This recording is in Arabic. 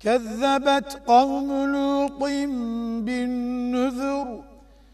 كذبت قوم لوط بالنذر